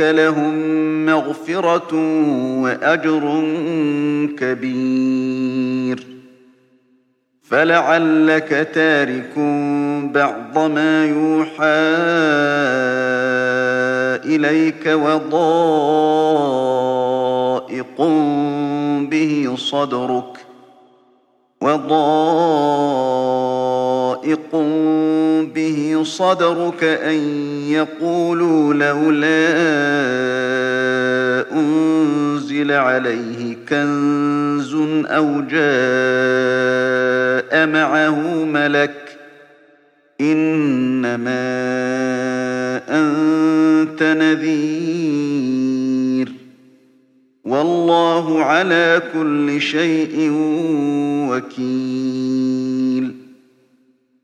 لهم مغفرة وأجر كبير فلعلك تارك بعض ما يوحى إليك وضائق به صدرك وضائق به صدرك أن يقولوا لولا أنزل عليه كنز أو جاء معه ملك إنما أنت نذير. والله على كل شيء وكيل.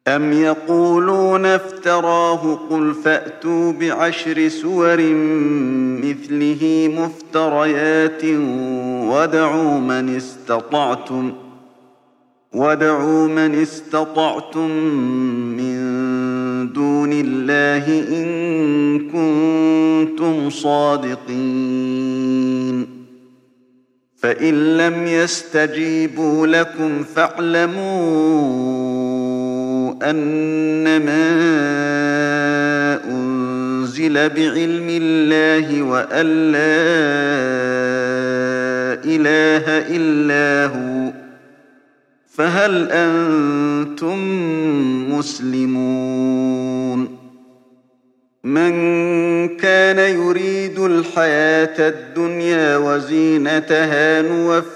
أم يقولون افتراه قل فأتوا بعشر سور مثله مفتريات ودعوا من استطعتم ودعوا من استطعتم من دون الله إن كنتم صادقين فإن لم يستجيبوا لكم فاعلموا أنما أنزل بعلم الله وأن لا إله إلا هو. فهل أنتم مسلمون؟ من كان يريد الحياة الدنيا وزينتها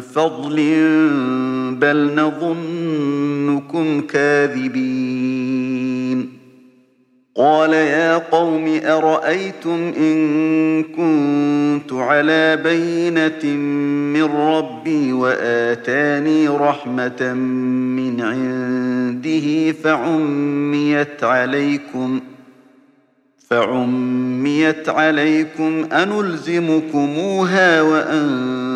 فضل بل نظنكم كاذبين. قال يا قوم أرأيتم إن كنت على بينة من ربي وآتاني رحمة من عنده فعميت عليكم فعميت عليكم أنلزمكموها وأنتم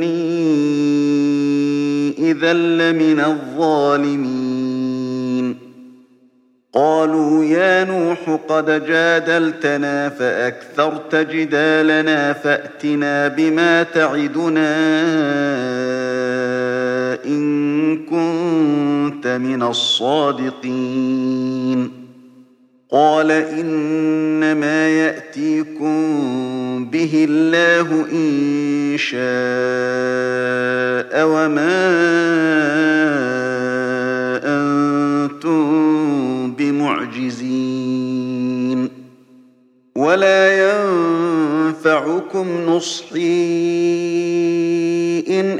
إذا لمن الظالمين. قالوا يا نوح قد جادلتنا فأكثرت جدالنا فأتنا بما تعدنا إن كنت من الصادقين. قال إنما يأتيكم به الله إن شاء وما أنتم بمعجزين ولا ينفعكم نصحي إن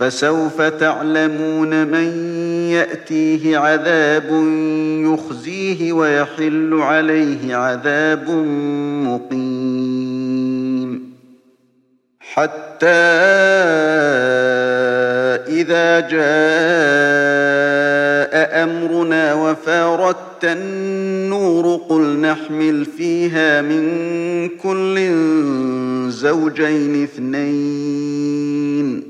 فسوف تعلمون من يأتيه عذاب يخزيه ويحل عليه عذاب مقيم. حتى إذا جاء أمرنا وفارت النور قل نحمل فيها من كل زوجين اثنين.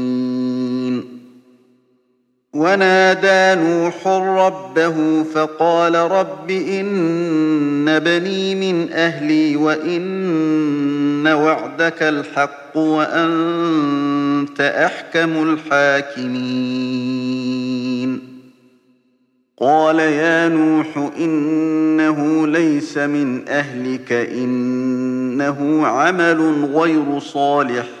ونادى نوح ربه فقال رب إن بني من أهلي وإن وعدك الحق وأنت أحكم الحاكمين. قال يا نوح إنه ليس من أهلك إنه عمل غير صالح.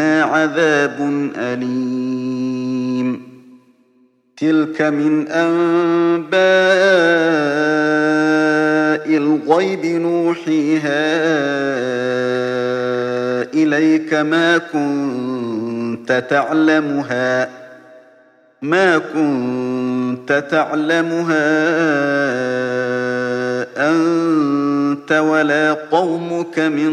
عذاب أليم تلك من أنباء الغيب نوحيها إليك ما كنت تعلمها ما كنت تعلمها أنت ولا قومك من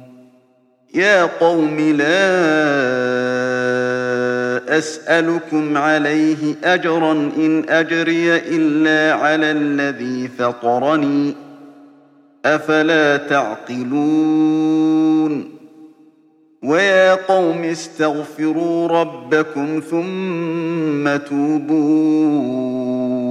يا قوم لا أسألكم عليه أجرا إن أجري إلا على الذي فطرني. أفلا تعقلون؟ ويا قوم استغفروا ربكم ثم توبوا.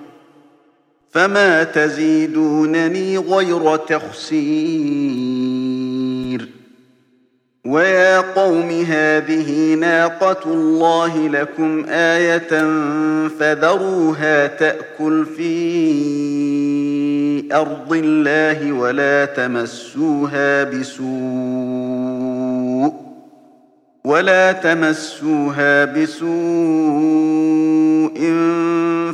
فما تزيدونني غير تخسير. ويا قوم هذه ناقة الله لكم آية فذروها تأكل في أرض الله ولا تمسوها بسوء. ولا تمسوها بسوء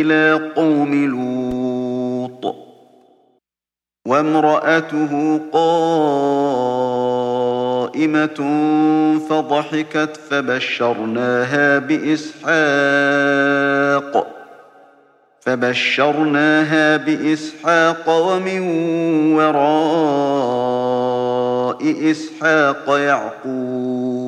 إلى قوم لوط وامرأته قائمة فضحكت فبشرناها بإسحاق فبشرناها بإسحاق ومن وراء إسحاق يعقوب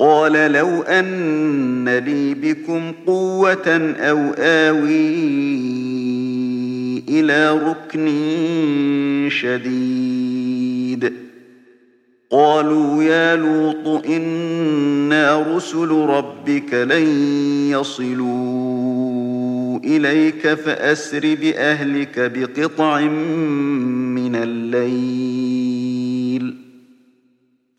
قال لو أن لي بكم قوة أو آوي إلى ركن شديد. قالوا يا لوط إنا رسل ربك لن يصلوا إليك فأسر بأهلك بقطع من الليل.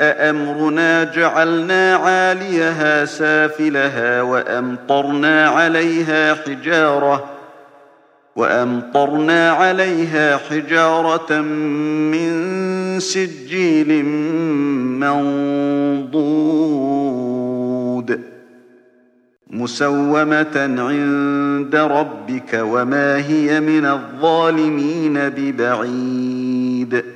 أمرنا جعلنا عاليها سافلها وأمطرنا عليها حجارة وأمطرنا عليها حجارة من سجيل منضود مسومة عند ربك وما هي من الظالمين ببعيد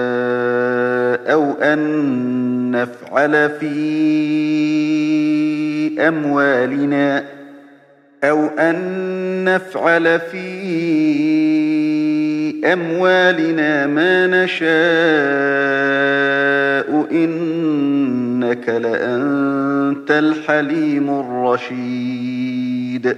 أو أن نفعل في أموالنا أو أن نفعل في أموالنا ما نشاء إنك لأنت الحليم الرشيد.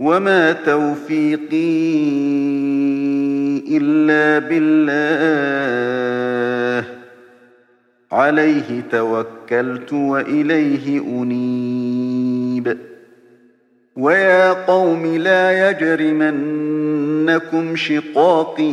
وما توفيقي إلا بالله عليه توكلت وإليه أنيب ويا قوم لا يجرمنكم شقاقي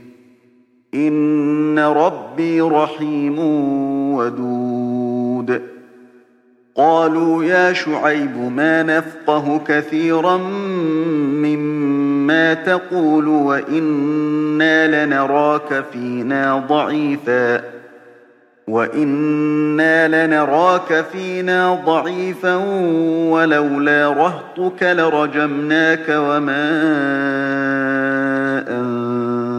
إن ربي رحيم ودود. قالوا يا شعيب ما نفقه كثيرا مما تقول وإنا لنراك فينا ضعيفاً. وإنا لنراك فينا ضعيفا ولولا رهطك لرجمناك وما أنت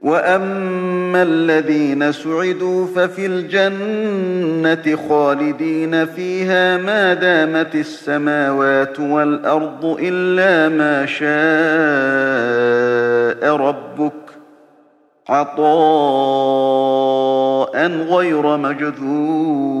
وأما الذين سعدوا ففي الجنة خالدين فيها ما دامت السماوات والأرض إلا ما شاء ربك عطاء غير مجذوذ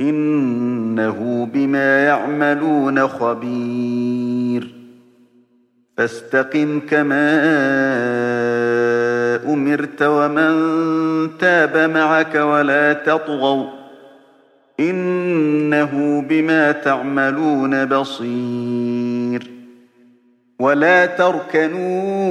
إنه بما يعملون خبير. فاستقم كما أمرت ومن تاب معك ولا تطغوا. إنه بما تعملون بصير. ولا تركنوا